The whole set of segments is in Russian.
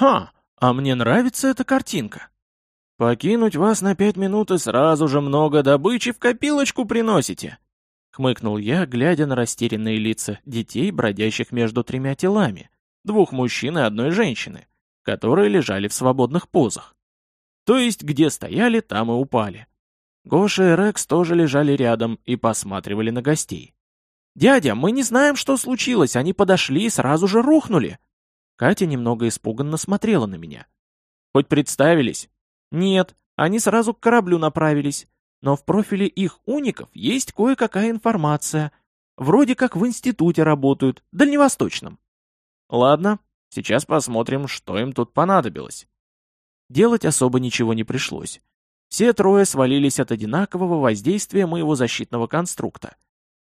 «Ха, а мне нравится эта картинка. Покинуть вас на пять минут и сразу же много добычи в копилочку приносите!» Хмыкнул я, глядя на растерянные лица детей, бродящих между тремя телами, двух мужчин и одной женщины, которые лежали в свободных позах. То есть, где стояли, там и упали. Гоша и Рекс тоже лежали рядом и посматривали на гостей. «Дядя, мы не знаем, что случилось, они подошли и сразу же рухнули!» Катя немного испуганно смотрела на меня. «Хоть представились?» «Нет, они сразу к кораблю направились. Но в профиле их уников есть кое-какая информация. Вроде как в институте работают, дальневосточном». «Ладно, сейчас посмотрим, что им тут понадобилось». Делать особо ничего не пришлось. Все трое свалились от одинакового воздействия моего защитного конструкта.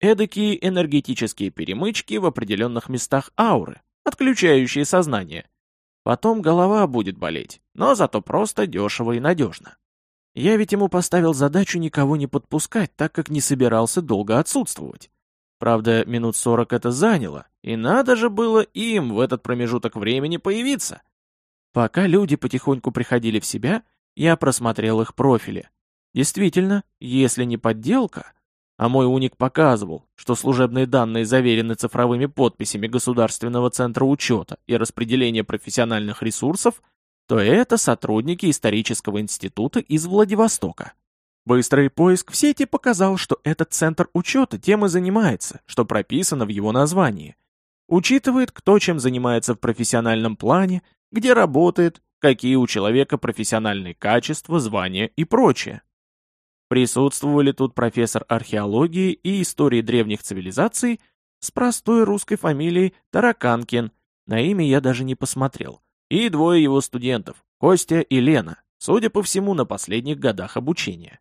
Эдакие энергетические перемычки в определенных местах ауры, отключающие сознание. Потом голова будет болеть, но зато просто дешево и надежно. Я ведь ему поставил задачу никого не подпускать, так как не собирался долго отсутствовать. Правда, минут сорок это заняло, и надо же было им в этот промежуток времени появиться. Пока люди потихоньку приходили в себя, я просмотрел их профили. Действительно, если не подделка, а мой уник показывал, что служебные данные заверены цифровыми подписями Государственного центра учета и распределения профессиональных ресурсов, то это сотрудники исторического института из Владивостока. Быстрый поиск в сети показал, что этот центр учета тем и занимается, что прописано в его названии. Учитывает, кто чем занимается в профессиональном плане, где работает, какие у человека профессиональные качества, звания и прочее. Присутствовали тут профессор археологии и истории древних цивилизаций с простой русской фамилией Тараканкин, на имя я даже не посмотрел, и двое его студентов, Костя и Лена, судя по всему, на последних годах обучения.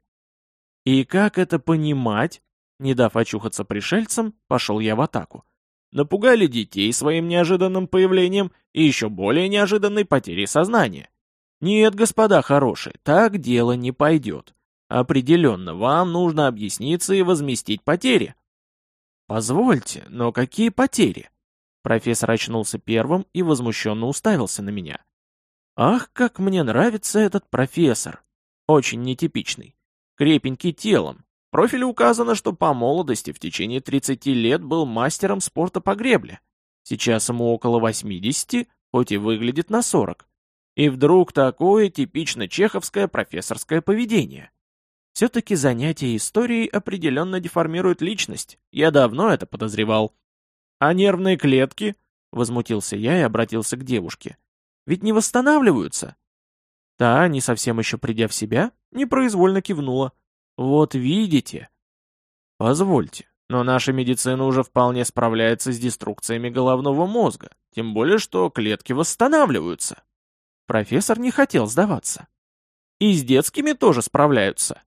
И как это понимать? Не дав очухаться пришельцам, пошел я в атаку. Напугали детей своим неожиданным появлением и еще более неожиданной потерей сознания. Нет, господа хорошие, так дело не пойдет. Определенно, вам нужно объясниться и возместить потери. Позвольте, но какие потери? Профессор очнулся первым и возмущенно уставился на меня. Ах, как мне нравится этот профессор. Очень нетипичный. Крепенький телом. В профиле указано, что по молодости в течение 30 лет был мастером спорта по гребле. Сейчас ему около 80, хоть и выглядит на 40. И вдруг такое типично чеховское профессорское поведение. Все-таки занятие историей определенно деформирует личность. Я давно это подозревал. А нервные клетки? Возмутился я и обратился к девушке. Ведь не восстанавливаются. Та, не совсем еще придя в себя, непроизвольно кивнула. Вот видите. Позвольте, но наша медицина уже вполне справляется с деструкциями головного мозга, тем более что клетки восстанавливаются. Профессор не хотел сдаваться. И с детскими тоже справляются.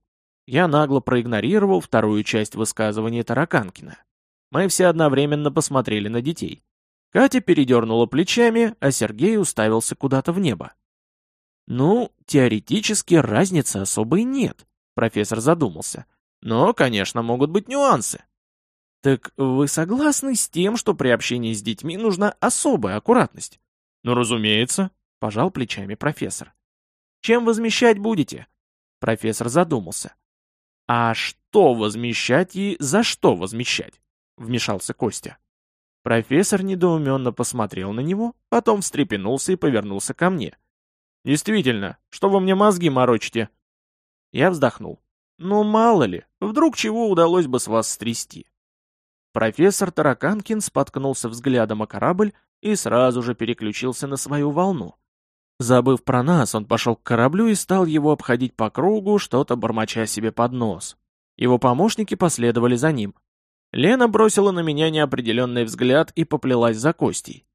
Я нагло проигнорировал вторую часть высказывания Тараканкина. Мы все одновременно посмотрели на детей. Катя передернула плечами, а Сергей уставился куда-то в небо. «Ну, теоретически разницы особой нет», — профессор задумался. «Но, конечно, могут быть нюансы». «Так вы согласны с тем, что при общении с детьми нужна особая аккуратность?» «Ну, разумеется», — пожал плечами профессор. «Чем возмещать будете?» Профессор задумался. «А что возмещать и за что возмещать?» — вмешался Костя. Профессор недоуменно посмотрел на него, потом встрепенулся и повернулся ко мне. «Действительно, что вы мне мозги морочите?» Я вздохнул. «Ну, мало ли, вдруг чего удалось бы с вас стрясти?» Профессор Тараканкин споткнулся взглядом о корабль и сразу же переключился на свою волну. Забыв про нас, он пошел к кораблю и стал его обходить по кругу, что-то бормоча себе под нос. Его помощники последовали за ним. Лена бросила на меня неопределенный взгляд и поплелась за Костей.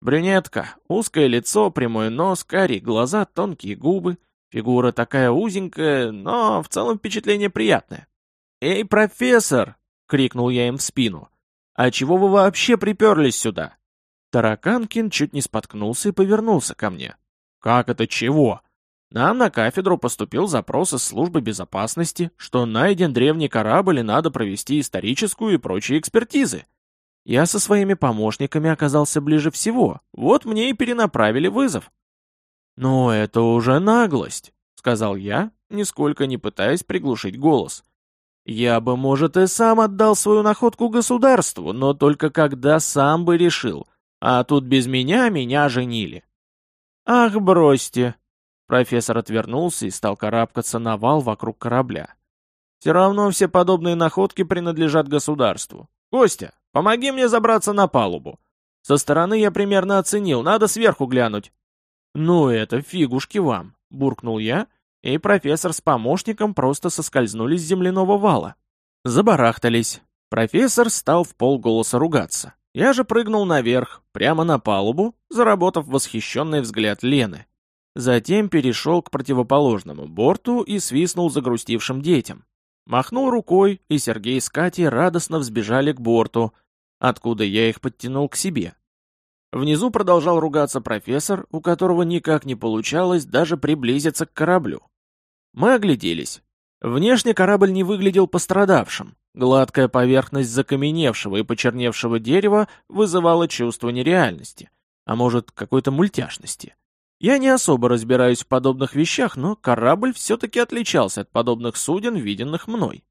Брюнетка, узкое лицо, прямой нос, карие глаза, тонкие губы. Фигура такая узенькая, но в целом впечатление приятное. «Эй, профессор!» — крикнул я им в спину. «А чего вы вообще приперлись сюда?» Тараканкин чуть не споткнулся и повернулся ко мне. Как это чего? Нам на кафедру поступил запрос из службы безопасности, что найден древний корабль и надо провести историческую и прочие экспертизы. Я со своими помощниками оказался ближе всего, вот мне и перенаправили вызов. «Но это уже наглость», — сказал я, нисколько не пытаясь приглушить голос. «Я бы, может, и сам отдал свою находку государству, но только когда сам бы решил, а тут без меня меня женили». «Ах, бросьте!» Профессор отвернулся и стал карабкаться на вал вокруг корабля. «Все равно все подобные находки принадлежат государству. Костя, помоги мне забраться на палубу. Со стороны я примерно оценил, надо сверху глянуть». «Ну это фигушки вам», — буркнул я, и профессор с помощником просто соскользнули с земляного вала. Забарахтались. Профессор стал в полголоса ругаться. Я же прыгнул наверх, прямо на палубу, заработав восхищенный взгляд Лены. Затем перешел к противоположному борту и свистнул загрустившим детям. Махнул рукой, и Сергей с Катей радостно взбежали к борту, откуда я их подтянул к себе. Внизу продолжал ругаться профессор, у которого никак не получалось даже приблизиться к кораблю. Мы огляделись. Внешне корабль не выглядел пострадавшим. Гладкая поверхность закаменевшего и почерневшего дерева вызывала чувство нереальности, а может, какой-то мультяшности. Я не особо разбираюсь в подобных вещах, но корабль все-таки отличался от подобных суден, виденных мной.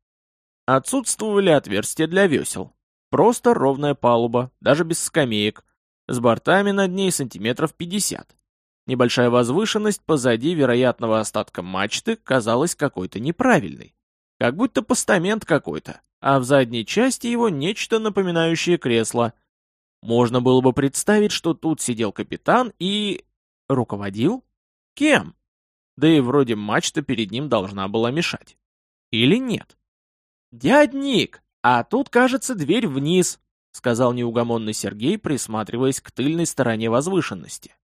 Отсутствовали отверстия для весел. Просто ровная палуба, даже без скамеек, с бортами над ней сантиметров 50. Небольшая возвышенность позади вероятного остатка мачты казалась какой-то неправильной. Как будто постамент какой-то, а в задней части его нечто напоминающее кресло. Можно было бы представить, что тут сидел капитан и... руководил? Кем? Да и вроде мачта перед ним должна была мешать. Или нет? «Дядь Ник, а тут, кажется, дверь вниз», сказал неугомонный Сергей, присматриваясь к тыльной стороне возвышенности.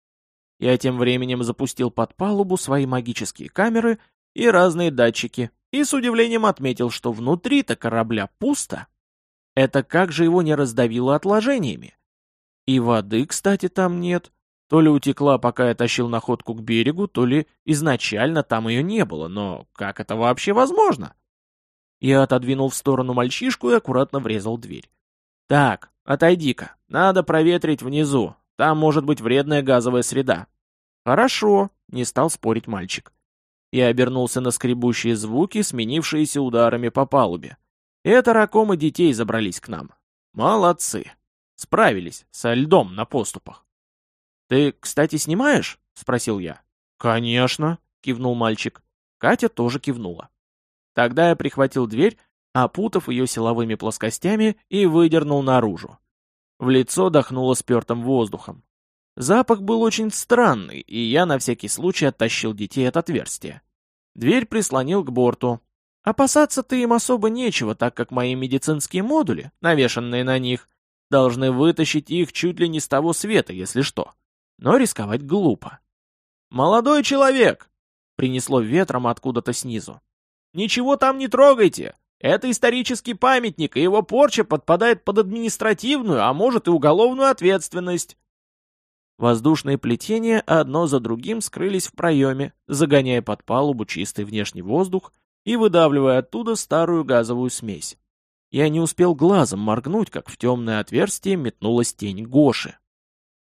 Я тем временем запустил под палубу свои магические камеры и разные датчики, и с удивлением отметил, что внутри-то корабля пусто. Это как же его не раздавило отложениями? И воды, кстати, там нет. То ли утекла, пока я тащил находку к берегу, то ли изначально там ее не было, но как это вообще возможно? Я отодвинул в сторону мальчишку и аккуратно врезал дверь. «Так, отойди-ка, надо проветрить внизу, там может быть вредная газовая среда». «Хорошо», — не стал спорить мальчик. Я обернулся на скребущие звуки, сменившиеся ударами по палубе. Это ракомы детей забрались к нам. Молодцы. Справились со льдом на поступах. «Ты, кстати, снимаешь?» — спросил я. «Конечно», — кивнул мальчик. Катя тоже кивнула. Тогда я прихватил дверь, опутав ее силовыми плоскостями и выдернул наружу. В лицо дохнуло спертым воздухом. Запах был очень странный, и я на всякий случай оттащил детей от отверстия. Дверь прислонил к борту. Опасаться-то им особо нечего, так как мои медицинские модули, навешанные на них, должны вытащить их чуть ли не с того света, если что. Но рисковать глупо. «Молодой человек!» — принесло ветром откуда-то снизу. «Ничего там не трогайте! Это исторический памятник, и его порча подпадает под административную, а может и уголовную ответственность. Воздушные плетения одно за другим скрылись в проеме, загоняя под палубу чистый внешний воздух и выдавливая оттуда старую газовую смесь. Я не успел глазом моргнуть, как в темное отверстие метнулась тень Гоши.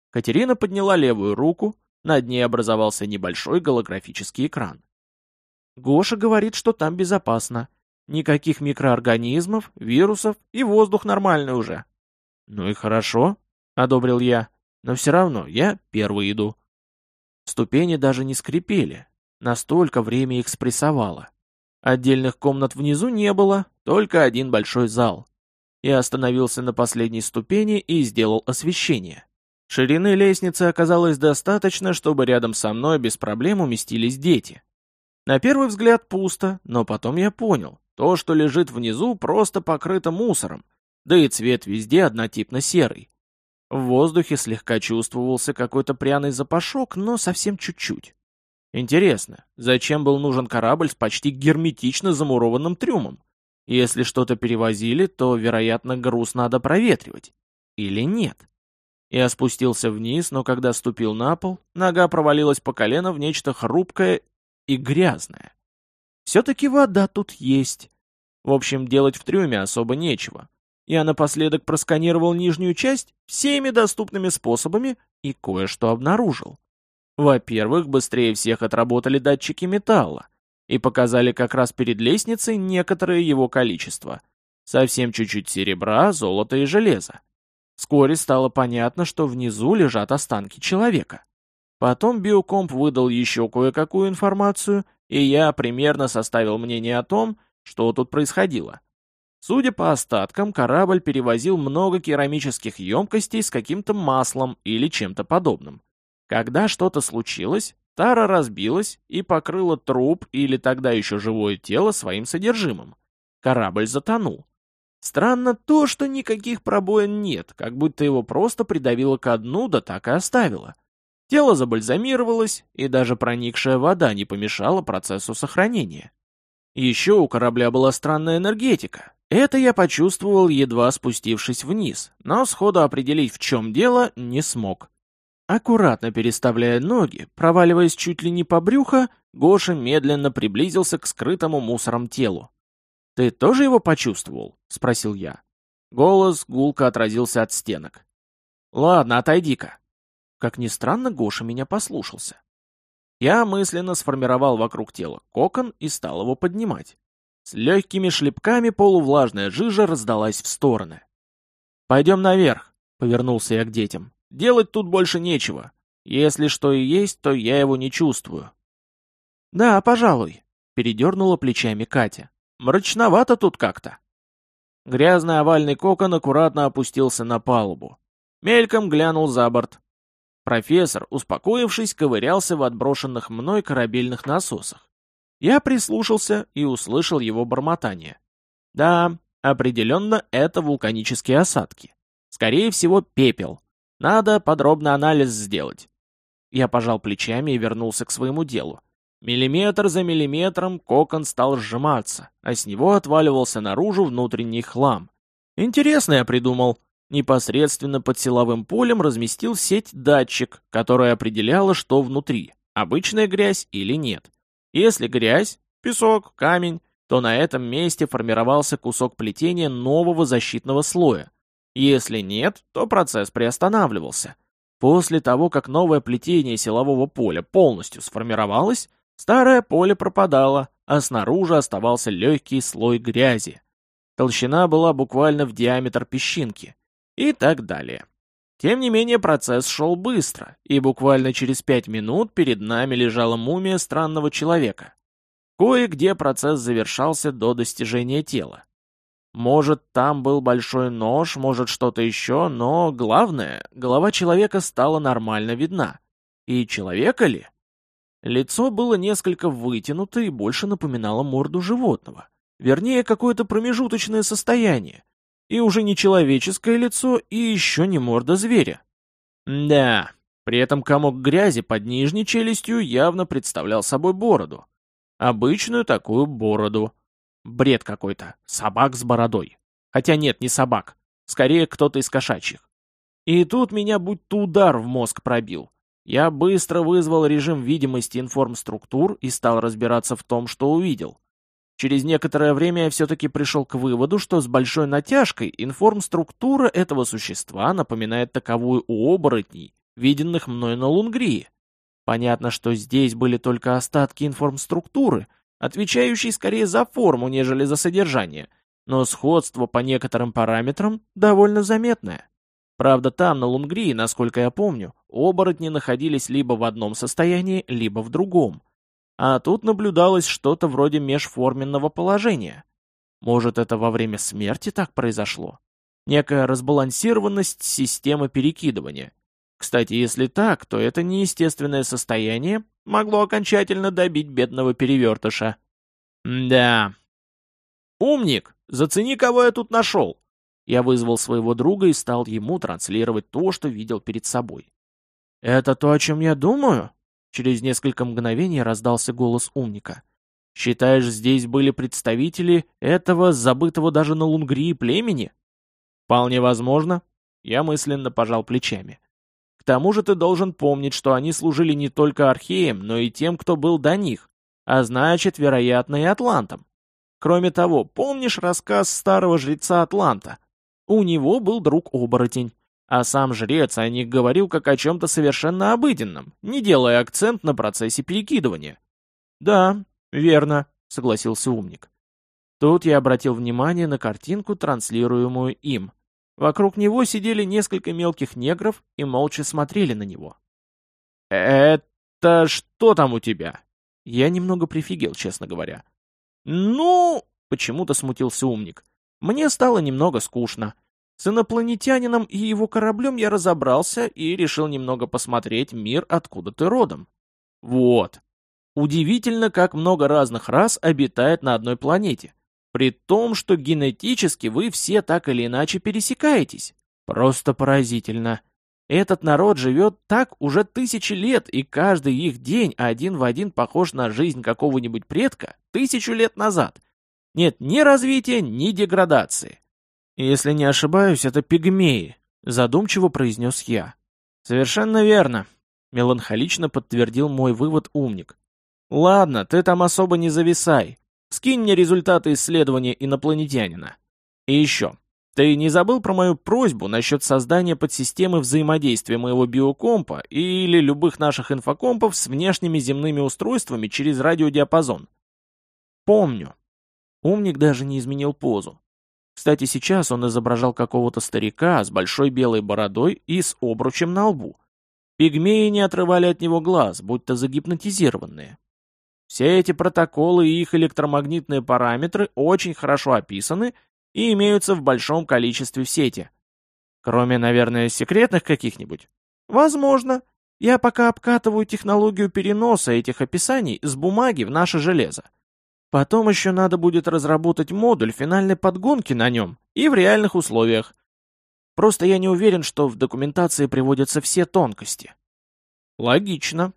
Катерина подняла левую руку, над ней образовался небольшой голографический экран. Гоша говорит, что там безопасно. Никаких микроорганизмов, вирусов и воздух нормальный уже. Ну и хорошо, одобрил я, но все равно я первый иду. Ступени даже не скрипели, настолько время их спрессовало. Отдельных комнат внизу не было, только один большой зал. Я остановился на последней ступени и сделал освещение. Ширины лестницы оказалось достаточно, чтобы рядом со мной без проблем уместились дети. На первый взгляд пусто, но потом я понял, то, что лежит внизу, просто покрыто мусором, да и цвет везде однотипно серый. В воздухе слегка чувствовался какой-то пряный запашок, но совсем чуть-чуть. Интересно, зачем был нужен корабль с почти герметично замурованным трюмом? Если что-то перевозили, то, вероятно, груз надо проветривать. Или нет? Я спустился вниз, но когда ступил на пол, нога провалилась по колено в нечто хрупкое и грязное. Все-таки вода тут есть. В общем, делать в трюме особо нечего. Я напоследок просканировал нижнюю часть всеми доступными способами и кое-что обнаружил. Во-первых, быстрее всех отработали датчики металла и показали как раз перед лестницей некоторое его количество. Совсем чуть-чуть серебра, золота и железа. Вскоре стало понятно, что внизу лежат останки человека. Потом биокомп выдал еще кое-какую информацию, и я примерно составил мнение о том, что тут происходило. Судя по остаткам, корабль перевозил много керамических емкостей с каким-то маслом или чем-то подобным. Когда что-то случилось, тара разбилась и покрыла труп или тогда еще живое тело своим содержимым. Корабль затонул. Странно то, что никаких пробоин нет, как будто его просто придавило ко дну, да так и оставило. Тело забальзамировалось, и даже проникшая вода не помешала процессу сохранения. Еще у корабля была странная энергетика. Это я почувствовал, едва спустившись вниз, но сходу определить, в чем дело, не смог. Аккуратно переставляя ноги, проваливаясь чуть ли не по брюхо, Гоша медленно приблизился к скрытому мусором телу. «Ты тоже его почувствовал?» — спросил я. Голос гулко отразился от стенок. «Ладно, отойди-ка». Как ни странно, Гоша меня послушался. Я мысленно сформировал вокруг тела кокон и стал его поднимать. С легкими шлепками полувлажная жижа раздалась в стороны. «Пойдем наверх», — повернулся я к детям. Делать тут больше нечего. Если что и есть, то я его не чувствую. Да, пожалуй, передернула плечами Катя. Мрачновато тут как-то. Грязный овальный кокон аккуратно опустился на палубу. Мельком глянул за борт. Профессор, успокоившись, ковырялся в отброшенных мной корабельных насосах. Я прислушался и услышал его бормотание. Да, определенно это вулканические осадки. Скорее всего, пепел. Надо подробный анализ сделать. Я пожал плечами и вернулся к своему делу. Миллиметр за миллиметром кокон стал сжиматься, а с него отваливался наружу внутренний хлам. Интересно я придумал. Непосредственно под силовым полем разместил сеть датчик, которая определяла, что внутри, обычная грязь или нет. Если грязь, песок, камень, то на этом месте формировался кусок плетения нового защитного слоя, если нет, то процесс приостанавливался. После того, как новое плетение силового поля полностью сформировалось, старое поле пропадало, а снаружи оставался легкий слой грязи. Толщина была буквально в диаметр песчинки. И так далее. Тем не менее, процесс шел быстро, и буквально через пять минут перед нами лежала мумия странного человека. Кое-где процесс завершался до достижения тела. Может, там был большой нож, может, что-то еще, но главное, голова человека стала нормально видна. И человека ли? Лицо было несколько вытянуто и больше напоминало морду животного. Вернее, какое-то промежуточное состояние. И уже не человеческое лицо, и еще не морда зверя. Да, при этом комок грязи под нижней челюстью явно представлял собой бороду. Обычную такую бороду. Бред какой-то. Собак с бородой. Хотя нет, не собак. Скорее, кто-то из кошачьих. И тут меня будто удар в мозг пробил. Я быстро вызвал режим видимости информструктур и стал разбираться в том, что увидел. Через некоторое время я все-таки пришел к выводу, что с большой натяжкой информструктура этого существа напоминает таковую у оборотней, виденных мной на Лунгрии. Понятно, что здесь были только остатки информструктуры, отвечающий скорее за форму, нежели за содержание, но сходство по некоторым параметрам довольно заметное. Правда, там, на Лунгрии, насколько я помню, оборотни находились либо в одном состоянии, либо в другом. А тут наблюдалось что-то вроде межформенного положения. Может, это во время смерти так произошло? Некая разбалансированность системы перекидывания. Кстати, если так, то это неестественное состояние могло окончательно добить бедного перевертыша. да. «Умник, зацени, кого я тут нашел!» Я вызвал своего друга и стал ему транслировать то, что видел перед собой. «Это то, о чем я думаю?» Через несколько мгновений раздался голос умника. «Считаешь, здесь были представители этого, забытого даже на Лунгрии племени?» «Вполне возможно». Я мысленно пожал плечами тому же ты должен помнить, что они служили не только археям, но и тем, кто был до них, а значит, вероятно, и атлантам. Кроме того, помнишь рассказ старого жреца Атланта? У него был друг-оборотень. А сам жрец о них говорил как о чем-то совершенно обыденном, не делая акцент на процессе перекидывания. «Да, верно», — согласился умник. Тут я обратил внимание на картинку, транслируемую им. Вокруг него сидели несколько мелких негров и молча смотрели на него. «Это что там у тебя?» Я немного прифигел, честно говоря. «Ну...» — почему-то смутился умник. «Мне стало немного скучно. С инопланетянином и его кораблем я разобрался и решил немного посмотреть мир, откуда ты родом. Вот. Удивительно, как много разных рас обитает на одной планете. При том, что генетически вы все так или иначе пересекаетесь. Просто поразительно. Этот народ живет так уже тысячи лет, и каждый их день один в один похож на жизнь какого-нибудь предка тысячу лет назад. Нет ни развития, ни деградации. «Если не ошибаюсь, это пигмеи», — задумчиво произнес я. «Совершенно верно», — меланхолично подтвердил мой вывод умник. «Ладно, ты там особо не зависай. Скинь мне результаты исследования инопланетянина. И еще, ты не забыл про мою просьбу насчет создания подсистемы взаимодействия моего биокомпа или любых наших инфокомпов с внешними земными устройствами через радиодиапазон? Помню. Умник даже не изменил позу. Кстати, сейчас он изображал какого-то старика с большой белой бородой и с обручем на лбу. Пигмеи не отрывали от него глаз, будто загипнотизированные. Все эти протоколы и их электромагнитные параметры очень хорошо описаны и имеются в большом количестве в сети. Кроме, наверное, секретных каких-нибудь. Возможно. Я пока обкатываю технологию переноса этих описаний с бумаги в наше железо. Потом еще надо будет разработать модуль финальной подгонки на нем и в реальных условиях. Просто я не уверен, что в документации приводятся все тонкости. Логично.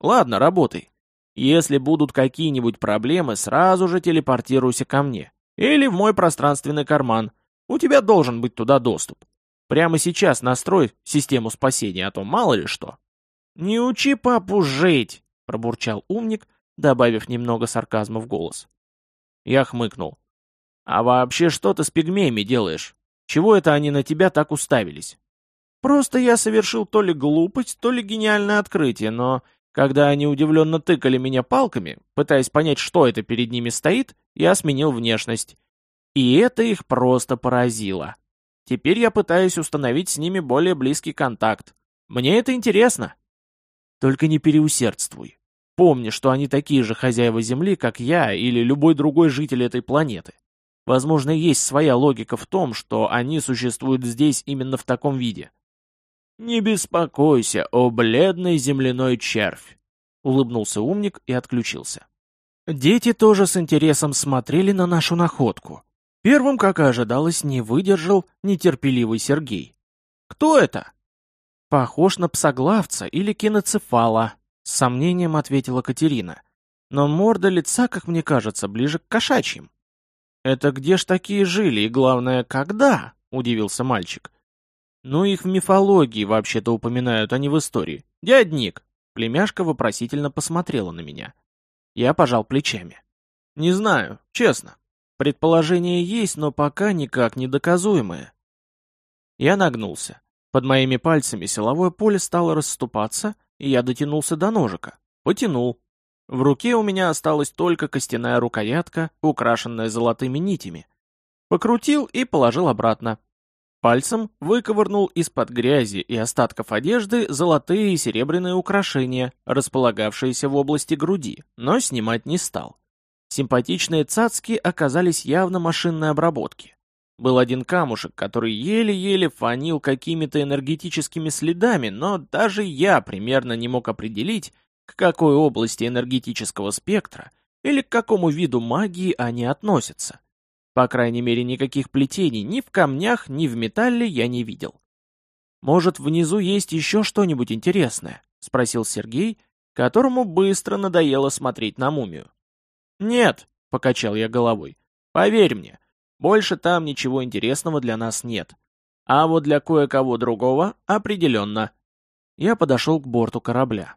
Ладно, работай. Если будут какие-нибудь проблемы, сразу же телепортируйся ко мне. Или в мой пространственный карман. У тебя должен быть туда доступ. Прямо сейчас настрой систему спасения, а то мало ли что. «Не учи папу жить!» — пробурчал умник, добавив немного сарказма в голос. Я хмыкнул. «А вообще что ты с пигмеями делаешь? Чего это они на тебя так уставились?» «Просто я совершил то ли глупость, то ли гениальное открытие, но когда они удивленно тыкали меня палками, пытаясь понять, что это перед ними стоит, я сменил внешность. И это их просто поразило. Теперь я пытаюсь установить с ними более близкий контакт. Мне это интересно. Только не переусердствуй. Помни, что они такие же хозяева Земли, как я или любой другой житель этой планеты. Возможно, есть своя логика в том, что они существуют здесь именно в таком виде. «Не беспокойся, о бледный земляной червь!» — улыбнулся умник и отключился. Дети тоже с интересом смотрели на нашу находку. Первым, как и ожидалось, не выдержал нетерпеливый Сергей. «Кто это?» «Похож на псоглавца или киноцефала», с сомнением ответила Катерина. Но морда лица, как мне кажется, ближе к кошачьим. «Это где ж такие жили и, главное, когда?» — удивился мальчик. «Ну, их в мифологии вообще-то упоминают, а не в истории. Дядник!» Племяшка вопросительно посмотрела на меня. Я пожал плечами. «Не знаю, честно. Предположение есть, но пока никак не доказуемое». Я нагнулся. Под моими пальцами силовое поле стало расступаться, я дотянулся до ножика. Потянул. В руке у меня осталась только костяная рукоятка, украшенная золотыми нитями. Покрутил и положил обратно. Пальцем выковырнул из-под грязи и остатков одежды золотые и серебряные украшения, располагавшиеся в области груди, но снимать не стал. Симпатичные цацки оказались явно машинной обработки. Был один камушек, который еле-еле фанил какими-то энергетическими следами, но даже я примерно не мог определить, к какой области энергетического спектра или к какому виду магии они относятся. По крайней мере, никаких плетений ни в камнях, ни в металле я не видел. «Может, внизу есть еще что-нибудь интересное?» — спросил Сергей, которому быстро надоело смотреть на мумию. «Нет», — покачал я головой, — «поверь мне, больше там ничего интересного для нас нет. А вот для кое-кого другого определенно. Я подошел к борту корабля.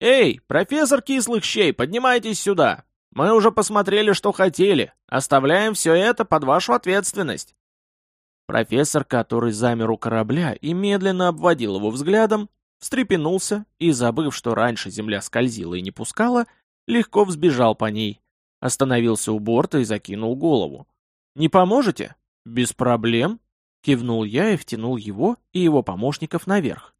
«Эй, профессор кислых щей, поднимайтесь сюда! Мы уже посмотрели, что хотели. Оставляем все это под вашу ответственность». Профессор, который замер у корабля и медленно обводил его взглядом, встрепенулся и, забыв, что раньше земля скользила и не пускала, легко взбежал по ней, остановился у борта и закинул голову. «Не поможете?» «Без проблем», — кивнул я и втянул его и его помощников наверх.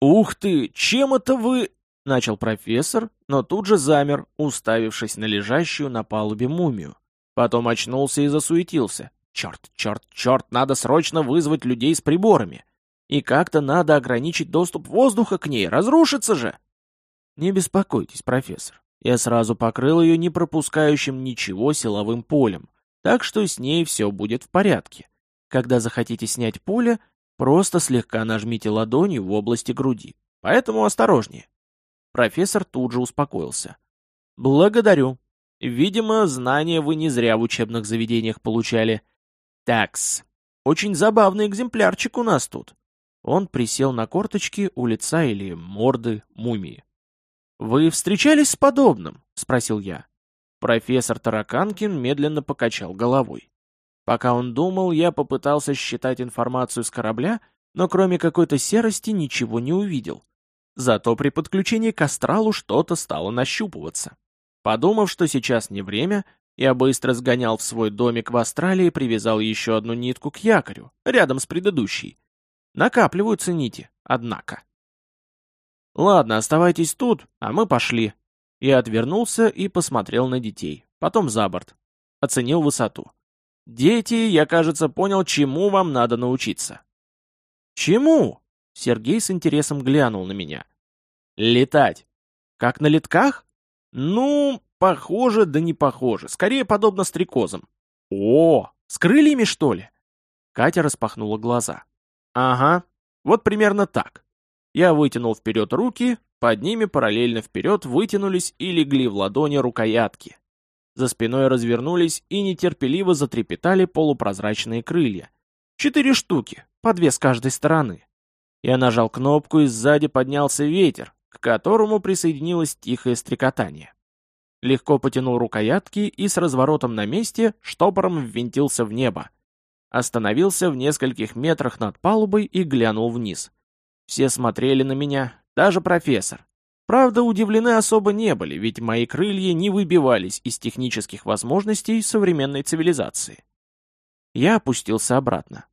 «Ух ты, чем это вы...» — начал профессор, но тут же замер, уставившись на лежащую на палубе мумию. Потом очнулся и засуетился. «Черт, черт, черт, надо срочно вызвать людей с приборами!» И как-то надо ограничить доступ воздуха к ней, разрушится же. Не беспокойтесь, профессор. Я сразу покрыл ее не пропускающим ничего силовым полем, так что с ней все будет в порядке. Когда захотите снять поле, просто слегка нажмите ладонью в области груди. Поэтому осторожнее. Профессор тут же успокоился. Благодарю. Видимо, знания вы не зря в учебных заведениях получали. Такс. Очень забавный экземплярчик у нас тут. Он присел на корточки у лица или морды мумии. «Вы встречались с подобным?» — спросил я. Профессор Тараканкин медленно покачал головой. Пока он думал, я попытался считать информацию с корабля, но кроме какой-то серости ничего не увидел. Зато при подключении к астралу что-то стало нащупываться. Подумав, что сейчас не время, я быстро сгонял в свой домик в Австралии и привязал еще одну нитку к якорю, рядом с предыдущей, Накапливаются нити, однако. Ладно, оставайтесь тут, а мы пошли. Я отвернулся и посмотрел на детей, потом за борт. Оценил высоту. Дети, я, кажется, понял, чему вам надо научиться. Чему? Сергей с интересом глянул на меня. Летать. Как на летках? Ну, похоже, да не похоже. Скорее, подобно стрекозам. О, с крыльями, что ли? Катя распахнула глаза. Ага, вот примерно так. Я вытянул вперед руки, под ними параллельно вперед вытянулись и легли в ладони рукоятки. За спиной развернулись и нетерпеливо затрепетали полупрозрачные крылья. Четыре штуки, по две с каждой стороны. Я нажал кнопку, и сзади поднялся ветер, к которому присоединилось тихое стрекотание. Легко потянул рукоятки и с разворотом на месте штопором ввинтился в небо. Остановился в нескольких метрах над палубой и глянул вниз. Все смотрели на меня, даже профессор. Правда, удивлены особо не были, ведь мои крылья не выбивались из технических возможностей современной цивилизации. Я опустился обратно.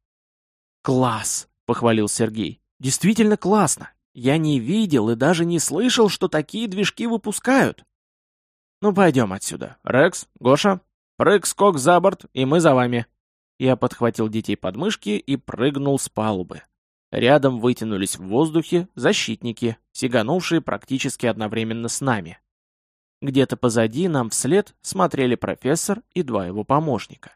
«Класс!» — похвалил Сергей. «Действительно классно! Я не видел и даже не слышал, что такие движки выпускают!» «Ну, пойдем отсюда. Рекс, Гоша, прыг, скок за борт, и мы за вами!» Я подхватил детей под мышки и прыгнул с палубы. Рядом вытянулись в воздухе защитники, сиганувшие практически одновременно с нами. Где-то позади нам вслед смотрели профессор и два его помощника.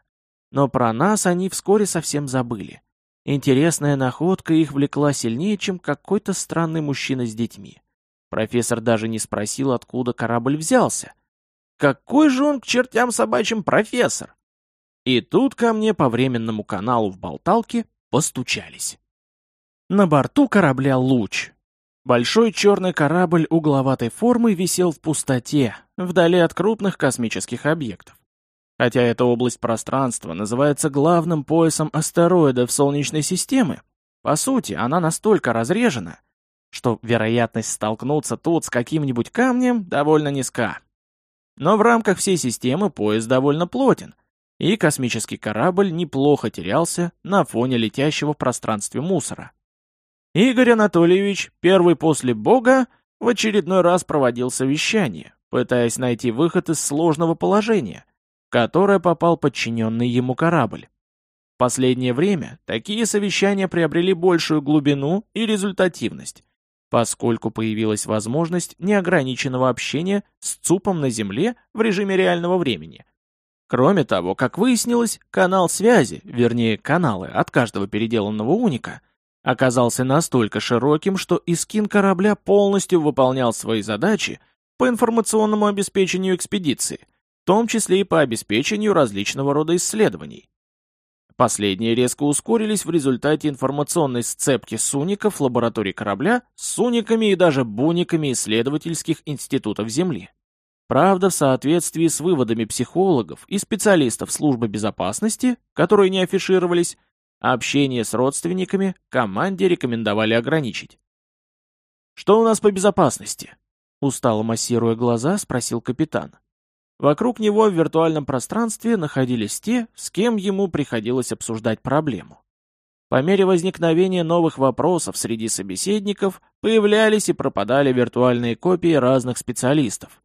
Но про нас они вскоре совсем забыли. Интересная находка их влекла сильнее, чем какой-то странный мужчина с детьми. Профессор даже не спросил, откуда корабль взялся. Какой же он к чертям собачьим профессор? И тут ко мне по временному каналу в болталке постучались. На борту корабля «Луч». Большой черный корабль угловатой формы висел в пустоте, вдали от крупных космических объектов. Хотя эта область пространства называется главным поясом астероидов Солнечной системы, по сути, она настолько разрежена, что вероятность столкнуться тут с каким-нибудь камнем довольно низка. Но в рамках всей системы пояс довольно плотен, и космический корабль неплохо терялся на фоне летящего в пространстве мусора. Игорь Анатольевич, первый после Бога, в очередной раз проводил совещание, пытаясь найти выход из сложного положения, в которое попал подчиненный ему корабль. В последнее время такие совещания приобрели большую глубину и результативность, поскольку появилась возможность неограниченного общения с ЦУПом на Земле в режиме реального времени – Кроме того, как выяснилось, канал связи, вернее каналы от каждого переделанного уника, оказался настолько широким, что Искин корабля полностью выполнял свои задачи по информационному обеспечению экспедиции, в том числе и по обеспечению различного рода исследований. Последние резко ускорились в результате информационной сцепки суников лабораторий корабля с суниками и даже буниками исследовательских институтов Земли. Правда, в соответствии с выводами психологов и специалистов службы безопасности, которые не афишировались, Общение с родственниками команде рекомендовали ограничить. «Что у нас по безопасности?» Устало массируя глаза, спросил капитан. Вокруг него в виртуальном пространстве находились те, с кем ему приходилось обсуждать проблему. По мере возникновения новых вопросов среди собеседников появлялись и пропадали виртуальные копии разных специалистов.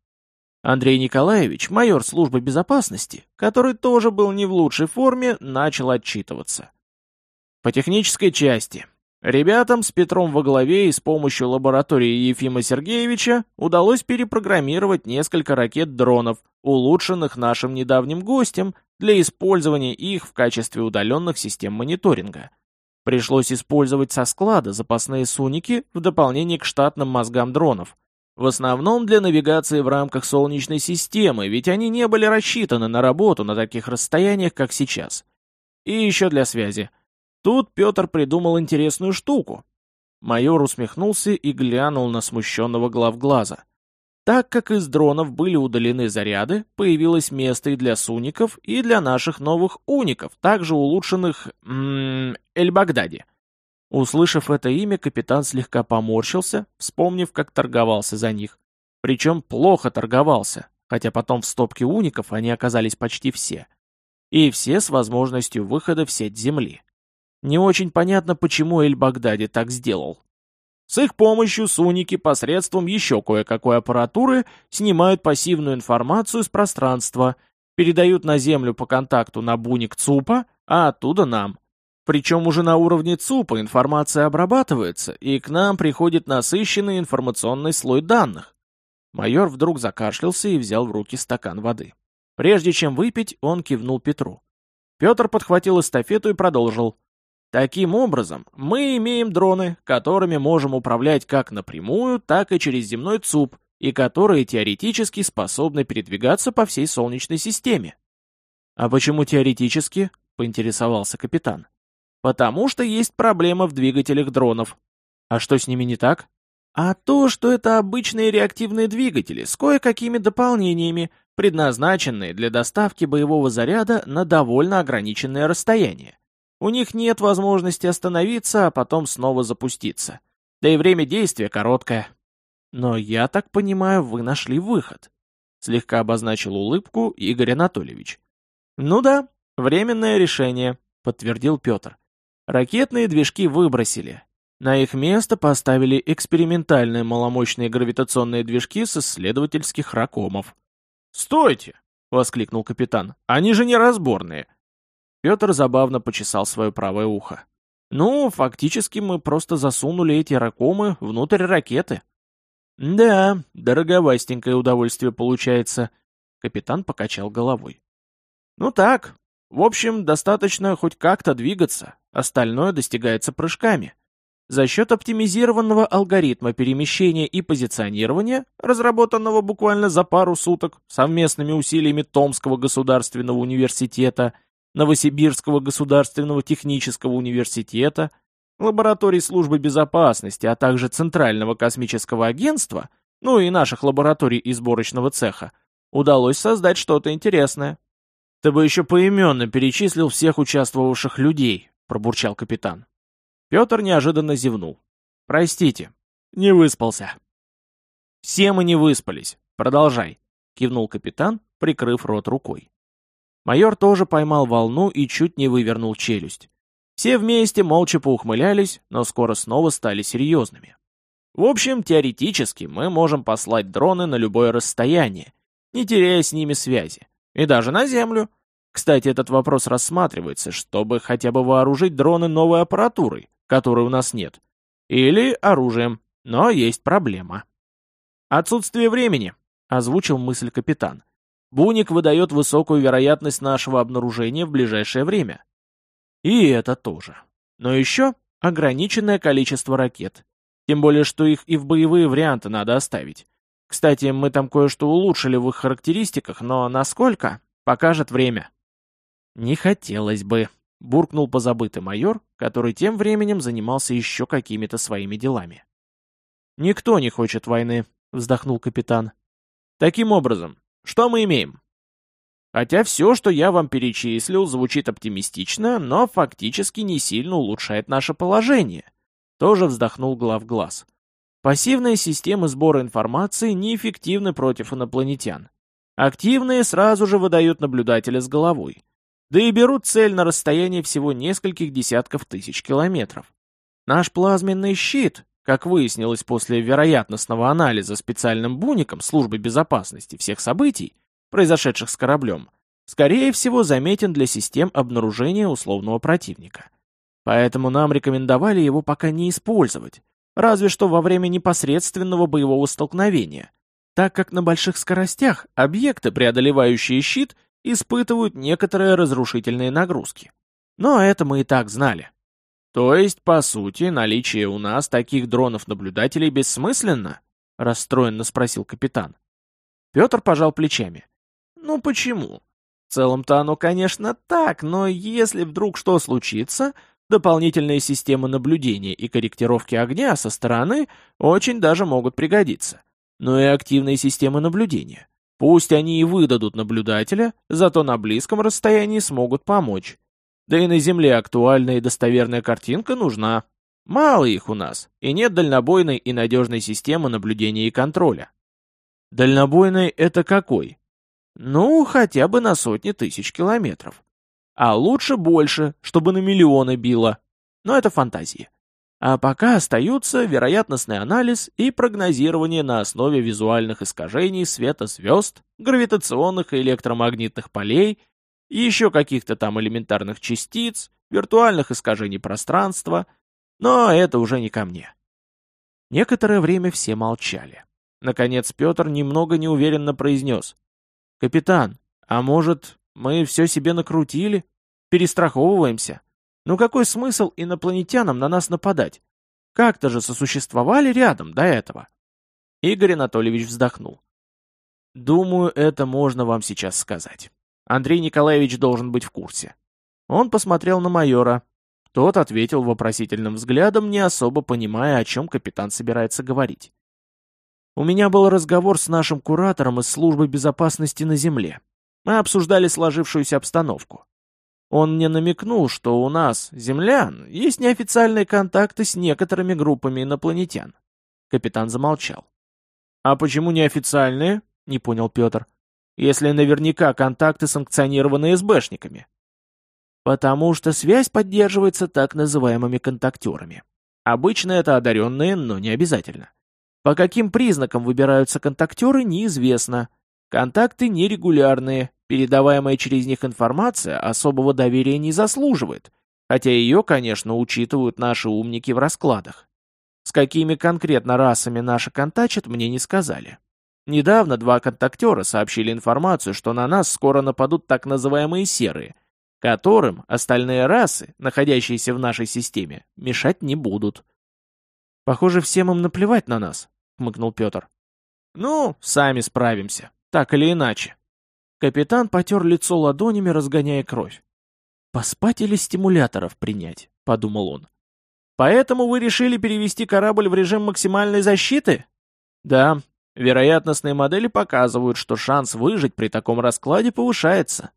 Андрей Николаевич, майор службы безопасности, который тоже был не в лучшей форме, начал отчитываться. По технической части. Ребятам с Петром во главе и с помощью лаборатории Ефима Сергеевича удалось перепрограммировать несколько ракет-дронов, улучшенных нашим недавним гостем, для использования их в качестве удаленных систем мониторинга. Пришлось использовать со склада запасные суники в дополнение к штатным мозгам дронов. В основном для навигации в рамках Солнечной системы, ведь они не были рассчитаны на работу на таких расстояниях, как сейчас. И еще для связи. Тут Петр придумал интересную штуку. Майор усмехнулся и глянул на смущенного главглаза. Так как из дронов были удалены заряды, появилось место и для суников, и для наших новых уников, также улучшенных... М -м, Эль-Багдади. Услышав это имя, капитан слегка поморщился, вспомнив, как торговался за них. Причем плохо торговался, хотя потом в стопке уников они оказались почти все. И все с возможностью выхода в сеть Земли. Не очень понятно, почему Эль-Багдади так сделал. С их помощью суники посредством еще кое-какой аппаратуры снимают пассивную информацию с пространства, передают на Землю по контакту на буник ЦУПа, а оттуда нам. Причем уже на уровне ЦУПа информация обрабатывается, и к нам приходит насыщенный информационный слой данных. Майор вдруг закашлялся и взял в руки стакан воды. Прежде чем выпить, он кивнул Петру. Петр подхватил эстафету и продолжил. Таким образом, мы имеем дроны, которыми можем управлять как напрямую, так и через земной ЦУП, и которые теоретически способны передвигаться по всей Солнечной системе. «А почему теоретически?» — поинтересовался капитан. «Потому что есть проблема в двигателях дронов». «А что с ними не так?» «А то, что это обычные реактивные двигатели с кое-какими дополнениями, предназначенные для доставки боевого заряда на довольно ограниченное расстояние. У них нет возможности остановиться, а потом снова запуститься. Да и время действия короткое. Но я так понимаю, вы нашли выход. Слегка обозначил улыбку Игорь Анатольевич. Ну да, временное решение, подтвердил Петр. Ракетные движки выбросили. На их место поставили экспериментальные маломощные гравитационные движки с исследовательских ракомов. «Стойте!» — воскликнул капитан. «Они же неразборные. Петр забавно почесал свое правое ухо. «Ну, фактически мы просто засунули эти ракомы внутрь ракеты». «Да, дороговастенькое удовольствие получается», — капитан покачал головой. «Ну так, в общем, достаточно хоть как-то двигаться, остальное достигается прыжками. За счет оптимизированного алгоритма перемещения и позиционирования, разработанного буквально за пару суток совместными усилиями Томского государственного университета — Новосибирского государственного технического университета, лабораторий службы безопасности, а также Центрального космического агентства, ну и наших лабораторий и сборочного цеха, удалось создать что-то интересное. «Ты бы еще поименно перечислил всех участвовавших людей», — пробурчал капитан. Петр неожиданно зевнул. «Простите, не выспался». «Все мы не выспались. Продолжай», — кивнул капитан, прикрыв рот рукой. Майор тоже поймал волну и чуть не вывернул челюсть. Все вместе молча поухмылялись, но скоро снова стали серьезными. В общем, теоретически мы можем послать дроны на любое расстояние, не теряя с ними связи. И даже на Землю. Кстати, этот вопрос рассматривается, чтобы хотя бы вооружить дроны новой аппаратурой, которой у нас нет. Или оружием, но есть проблема. «Отсутствие времени», — озвучил мысль капитан. Буник выдает высокую вероятность нашего обнаружения в ближайшее время. И это тоже. Но еще ограниченное количество ракет. Тем более, что их и в боевые варианты надо оставить. Кстати, мы там кое-что улучшили в их характеристиках, но насколько, покажет время. Не хотелось бы, буркнул позабытый майор, который тем временем занимался еще какими-то своими делами. «Никто не хочет войны», — вздохнул капитан. «Таким образом, что мы имеем? Хотя все, что я вам перечислил, звучит оптимистично, но фактически не сильно улучшает наше положение. Тоже вздохнул главглаз. Пассивные системы сбора информации неэффективны против инопланетян. Активные сразу же выдают наблюдателя с головой. Да и берут цель на расстоянии всего нескольких десятков тысяч километров. Наш плазменный щит, как выяснилось после вероятностного анализа специальным буником службы безопасности всех событий, произошедших с кораблем, скорее всего заметен для систем обнаружения условного противника. Поэтому нам рекомендовали его пока не использовать, разве что во время непосредственного боевого столкновения, так как на больших скоростях объекты, преодолевающие щит, испытывают некоторые разрушительные нагрузки. Но это мы и так знали. То есть, по сути, наличие у нас таких дронов-наблюдателей бессмысленно? Расстроенно спросил капитан. Петр пожал плечами. Ну почему? В целом-то оно, конечно, так, но если вдруг что случится, дополнительные системы наблюдения и корректировки огня со стороны очень даже могут пригодиться. Но и активные системы наблюдения. Пусть они и выдадут наблюдателя, зато на близком расстоянии смогут помочь. Да и на Земле актуальная и достоверная картинка нужна. Мало их у нас, и нет дальнобойной и надежной системы наблюдения и контроля. Дальнобойной это какой? Ну, хотя бы на сотни тысяч километров. А лучше больше, чтобы на миллионы било. Но это фантазии. А пока остаются вероятностный анализ и прогнозирование на основе визуальных искажений света звезд, гравитационных и электромагнитных полей, еще каких-то там элементарных частиц, виртуальных искажений пространства. Но это уже не ко мне. Некоторое время все молчали. Наконец Петр немного неуверенно произнес. «Капитан, а может, мы все себе накрутили? Перестраховываемся? Ну какой смысл инопланетянам на нас нападать? Как-то же сосуществовали рядом до этого». Игорь Анатольевич вздохнул. «Думаю, это можно вам сейчас сказать. Андрей Николаевич должен быть в курсе». Он посмотрел на майора. Тот ответил вопросительным взглядом, не особо понимая, о чем капитан собирается говорить. У меня был разговор с нашим куратором из службы безопасности на Земле. Мы обсуждали сложившуюся обстановку. Он мне намекнул, что у нас, землян, есть неофициальные контакты с некоторыми группами инопланетян. Капитан замолчал. «А почему неофициальные?» — не понял Петр. «Если наверняка контакты санкционированы СБшниками». «Потому что связь поддерживается так называемыми контактерами. Обычно это одаренные, но не обязательно. По каким признакам выбираются контактеры, неизвестно. Контакты нерегулярные, передаваемая через них информация особого доверия не заслуживает, хотя ее, конечно, учитывают наши умники в раскладах. С какими конкретно расами наши контачат, мне не сказали. Недавно два контактера сообщили информацию, что на нас скоро нападут так называемые серые, которым остальные расы, находящиеся в нашей системе, мешать не будут. Похоже, всем им наплевать на нас, хмыкнул Петр. Ну, сами справимся, так или иначе. Капитан потер лицо ладонями, разгоняя кровь. «Поспать или стимуляторов принять?» — подумал он. «Поэтому вы решили перевести корабль в режим максимальной защиты?» «Да, вероятностные модели показывают, что шанс выжить при таком раскладе повышается».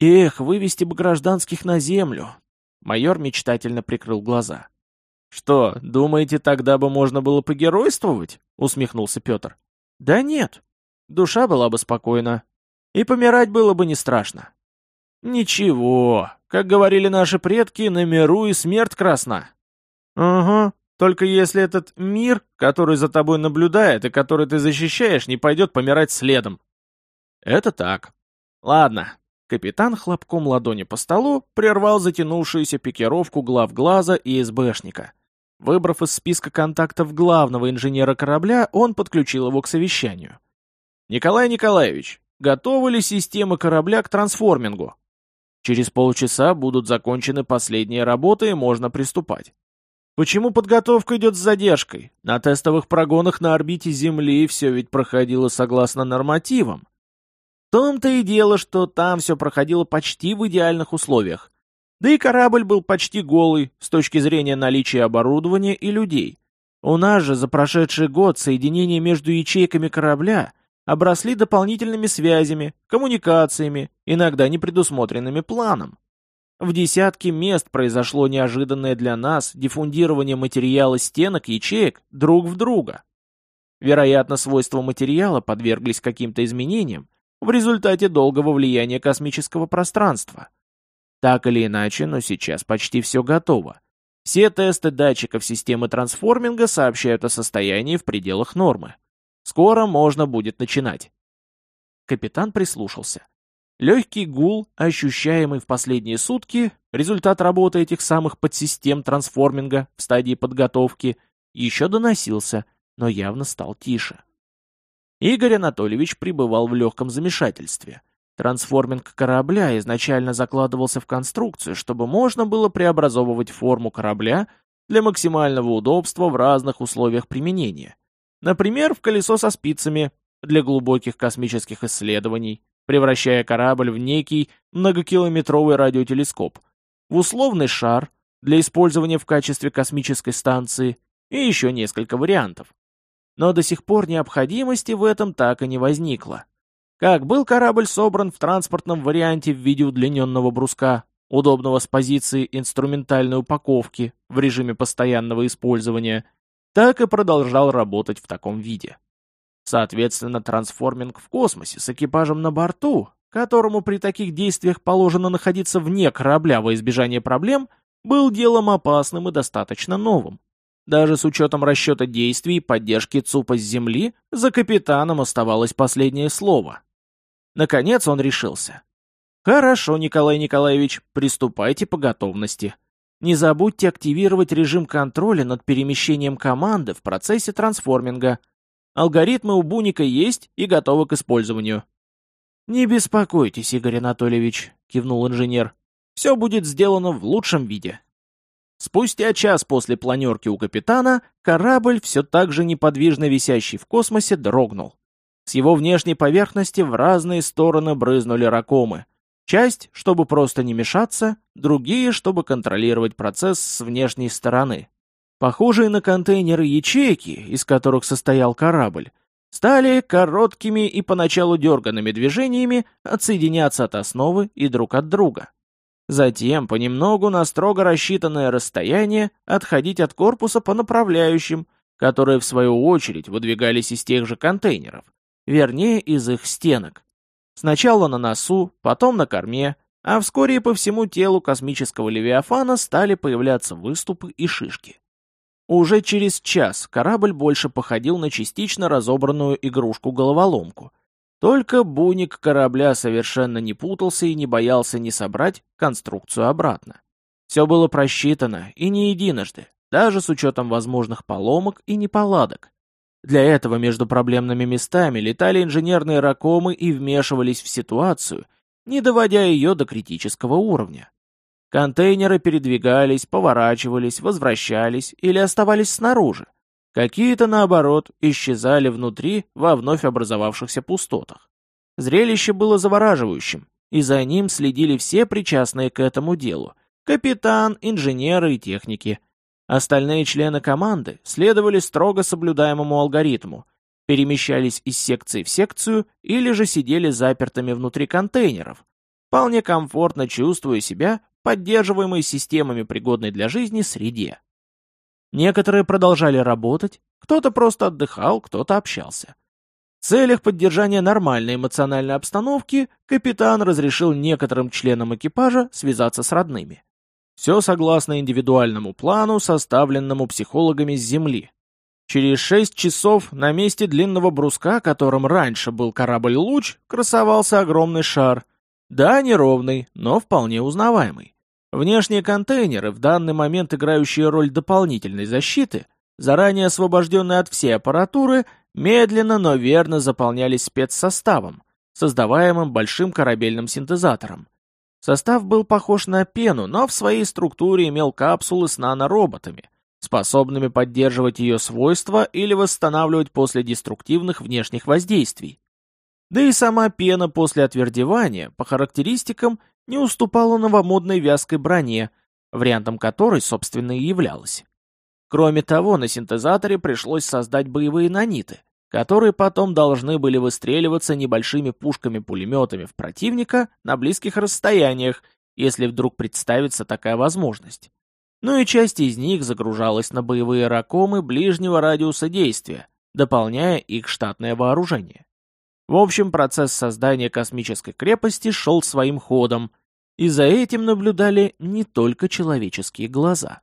«Эх, вывести бы гражданских на землю!» Майор мечтательно прикрыл глаза. «Что, думаете, тогда бы можно было погеройствовать?» — усмехнулся Петр. «Да нет. Душа была бы спокойна. И помирать было бы не страшно». «Ничего, как говорили наши предки, на миру и смерть красна». «Угу, только если этот мир, который за тобой наблюдает и который ты защищаешь, не пойдет помирать следом». «Это так. Ладно, Капитан хлопком ладони по столу прервал затянувшуюся пикировку глав глаза и СБшника. Выбрав из списка контактов главного инженера корабля, он подключил его к совещанию. «Николай Николаевич, готовы ли системы корабля к трансформингу? Через полчаса будут закончены последние работы и можно приступать. Почему подготовка идет с задержкой? На тестовых прогонах на орбите Земли все ведь проходило согласно нормативам. В том-то и дело, что там все проходило почти в идеальных условиях. Да и корабль был почти голый с точки зрения наличия оборудования и людей. У нас же за прошедший год соединение между ячейками корабля обросли дополнительными связями, коммуникациями, иногда непредусмотренными планом. В десятки мест произошло неожиданное для нас диффундирование материала стенок ячеек друг в друга. Вероятно, свойства материала подверглись каким-то изменениям в результате долгого влияния космического пространства. Так или иначе, но сейчас почти все готово. Все тесты датчиков системы трансформинга сообщают о состоянии в пределах нормы. Скоро можно будет начинать. Капитан прислушался. Легкий гул, ощущаемый в последние сутки, результат работы этих самых подсистем трансформинга в стадии подготовки, еще доносился, но явно стал тише. Игорь Анатольевич пребывал в легком замешательстве. Трансформинг корабля изначально закладывался в конструкцию, чтобы можно было преобразовывать форму корабля для максимального удобства в разных условиях применения. Например, в колесо со спицами для глубоких космических исследований, превращая корабль в некий многокилометровый радиотелескоп, в условный шар для использования в качестве космической станции и еще несколько вариантов. Но до сих пор необходимости в этом так и не возникло. Как был корабль собран в транспортном варианте в виде удлиненного бруска, удобного с позиции инструментальной упаковки в режиме постоянного использования, так и продолжал работать в таком виде. Соответственно, трансформинг в космосе с экипажем на борту, которому при таких действиях положено находиться вне корабля во избежание проблем, был делом опасным и достаточно новым. Даже с учетом расчета действий и поддержки ЦУПа с Земли, за капитаном оставалось последнее слово. Наконец он решился. «Хорошо, Николай Николаевич, приступайте по готовности. Не забудьте активировать режим контроля над перемещением команды в процессе трансформинга. Алгоритмы у Буника есть и готовы к использованию. «Не беспокойтесь, Игорь Анатольевич», — кивнул инженер. «Все будет сделано в лучшем виде». Спустя час после планерки у капитана корабль, все так же неподвижно висящий в космосе, дрогнул. С его внешней поверхности в разные стороны брызнули ракомы. Часть, чтобы просто не мешаться, другие, чтобы контролировать процесс с внешней стороны. Похожие на контейнеры ячейки, из которых состоял корабль, стали короткими и поначалу дерганными движениями отсоединяться от основы и друг от друга. Затем понемногу на строго рассчитанное расстояние отходить от корпуса по направляющим, которые в свою очередь выдвигались из тех же контейнеров, вернее из их стенок. Сначала на носу, потом на корме, а вскоре и по всему телу космического левиафана стали появляться выступы и шишки. Уже через час корабль больше походил на частично разобранную игрушку-головоломку. Только буник корабля совершенно не путался и не боялся не собрать конструкцию обратно. Все было просчитано, и не единожды, даже с учетом возможных поломок и неполадок. Для этого между проблемными местами летали инженерные ракомы и вмешивались в ситуацию, не доводя ее до критического уровня. Контейнеры передвигались, поворачивались, возвращались или оставались снаружи. Какие-то, наоборот, исчезали внутри во вновь образовавшихся пустотах. Зрелище было завораживающим, и за ним следили все причастные к этому делу – капитан, инженеры и техники. Остальные члены команды следовали строго соблюдаемому алгоритму, перемещались из секции в секцию или же сидели запертыми внутри контейнеров, вполне комфортно чувствуя себя поддерживаемой системами пригодной для жизни среде. Некоторые продолжали работать, кто-то просто отдыхал, кто-то общался. В целях поддержания нормальной эмоциональной обстановки капитан разрешил некоторым членам экипажа связаться с родными. Все согласно индивидуальному плану, составленному психологами с Земли. Через шесть часов на месте длинного бруска, которым раньше был корабль «Луч», красовался огромный шар. Да, неровный, но вполне узнаваемый. Внешние контейнеры, в данный момент играющие роль дополнительной защиты, заранее освобожденные от всей аппаратуры, медленно, но верно заполнялись спецсоставом, создаваемым большим корабельным синтезатором. Состав был похож на пену, но в своей структуре имел капсулы с нанороботами, способными поддерживать ее свойства или восстанавливать после деструктивных внешних воздействий. Да и сама пена после отвердевания, по характеристикам, не уступала новомодной вязкой броне, вариантом которой, собственно, и являлась. Кроме того, на синтезаторе пришлось создать боевые наниты, которые потом должны были выстреливаться небольшими пушками-пулеметами в противника на близких расстояниях, если вдруг представится такая возможность. Ну и часть из них загружалась на боевые ракомы ближнего радиуса действия, дополняя их штатное вооружение. В общем, процесс создания космической крепости шел своим ходом, и за этим наблюдали не только человеческие глаза.